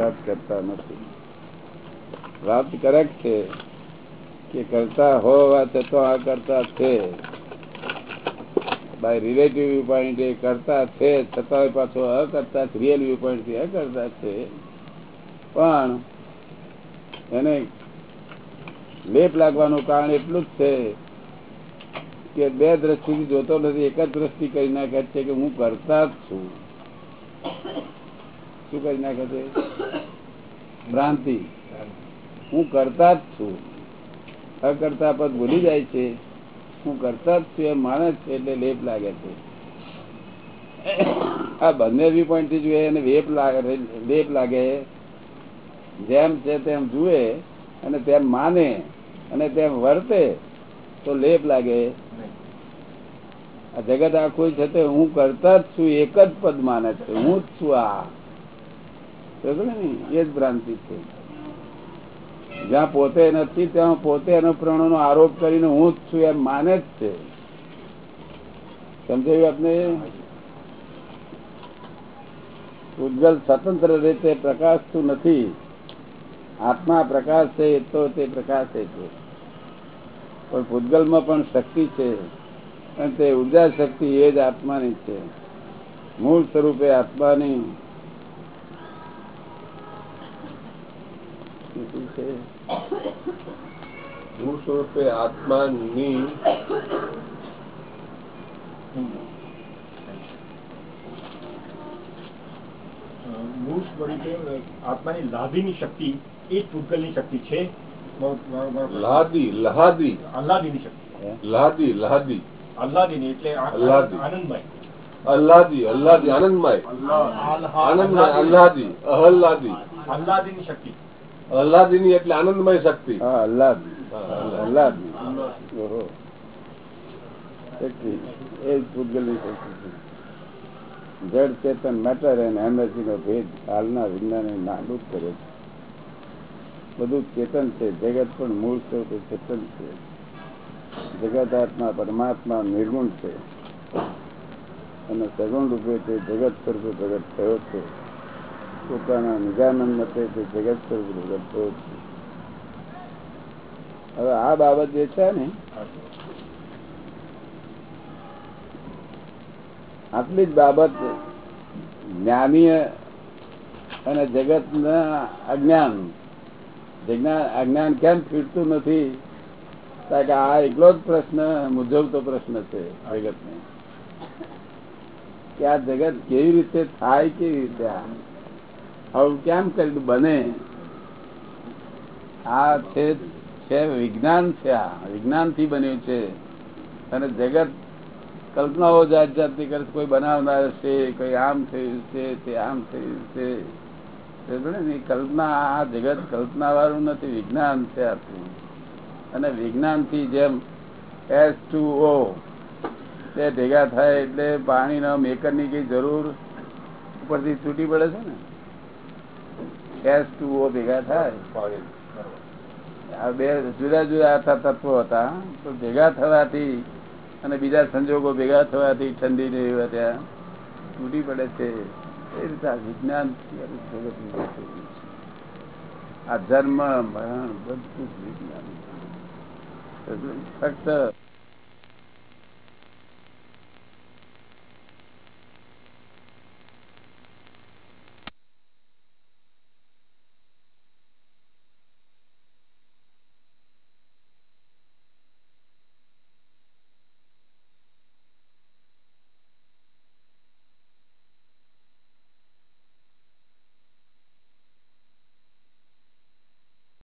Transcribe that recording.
પ્રાપ્ત કરતા નથી. પ્રાપ્ત કરેક્ટ છે કે કરતા હોવા છતાં આ કરતા છે. બાય રિલેટિવ વ્યૂ પોઈન્ટ એ કરતા છે, છતાં પાછો અકર્તા રિયલ વ્યૂ પોઈન્ટથી અકર્તા છે. પણ એને લેપ લાગવાનું કારણ એટલું જ છે કે બે દ્રષ્ટિથી જોતો નથી, એક જ દ્રષ્ટિ કરી નાખે છે કે હું કરતા જ છું. શું કરી નાખે છે? ભ્રાંતિ. હું કરતા જ છું. અકર્તા પદ ભૂલી જાય છે. હું કરતા જ છું એમ માણસ છે એટલે લેપ લાગે છે. આ બંને વ્યૂ પોઈન્ટથી જોઈએ અને વેપ લાગે લેપ લાગે. જેમ છે તેમ જુએ અને તેમ માને અને તેમ વર્તે તો લેપ લાગે. આ જગત આખું છે તે હું કરતા જ છું, એક જ પદ માને છે. હું જ છું આ. એ જ ભ્રાંતિ છે. જ્યાં પોતે નથી, ત્યાં પોતે એનો પ્રાણો નો આરોપ કરીને હું જ છું એમ માને જ છે. સમજાયું આપને? ઉજ્જવલ સ્વતંત્ર રીતે પ્રકાશતું નથી. આત્મા પ્રકાશ છે તો તે પ્રકાશ છે. પણ ભૂતગલમાં પણ શક્તિ છે. અને તે ઊર્જા શક્તિ એ જ આત્માની છે. મૂળ સ્વરૂપે આત્માની છે મૂળ સ્વરૂપે આત્માની મૂળ સ્વરૂપે આત્માની લાદીની શક્તિ એ પૂતગલની શક્તિ છે. લહાદી લહાદી આહ્લાદીની શક્તિ. લહાદી લહાદી આહ્લાદીની એટલે આનંદમય. અલ્લાદી અલ્લાદી આનંદમય. આનંદમય અલ્લાદી અહલ્લાદી. શક્તિ. અહલ્લાદીની એટલે આનંદમય શક્તિ. હા એ શક્તિ જડ ચેતન મેટર એન્ડ એનર્જી નો ભેદ હાલના વિજ્ઞાને નાબૂદ કર્યો છે. બધું ચેતન છે જગત પણ મૂળ સ્વરૂપે ચેતન છે. જગત આત્મા પરમાત્મા નિર્ગુણ છે. અને સગુણ રૂપે તે જગત સ્વરૂપે પ્રગટ થયો છે. પોતાના નિજાનંદ મતે જગત સ્વરૂપ પ્રગટ હવે આ બાબત જે છે ને, આટલી જ બાબત જ્ઞાનીય અને જગત ના અજ્ઞાન અજ્ઞાન કેમ ફીટતું નથી? કારણ કે આ એકલો જ પ્રશ્ન, મૂંઝવતો પ્રશ્ન છે જગતને. કે આ જગત કેવી રીતે થાય, કેવી રીતે આવું કેમ કર્યું બને? આ છે વિજ્ઞાન છે આ. વિજ્ઞાનથી બન્યું છે. અને જગત કલ્પનાઓ જાત જાતની કરે કોઈ બનાવનાર છે, કોઈ આમ થયું છે, તે આમ થયું છે. કલ્પના, આ જગત કલ્પના વાળું નથી, વિજ્ઞાન છે આખું અને વિજ્ઞાનથી જેમ એસ ટુ ઓ, તે ભેગા થાય એટલે પાણીના મેકરની કઈ જરૂર ઉપરથી છૂટી પડે છે ને? ભેગા થાય. બે જુદા જુદા તત્વો હતા. તો ભેગા થવાથી અને બીજા સંજોગો ભેગા થવાથી ઠંડી રહી ત્યાં તૂટી પડે છે. એ રીતે વિજ્ઞાન. આ જન્મ બધું જ વિજ્ઞાન. ફક્ત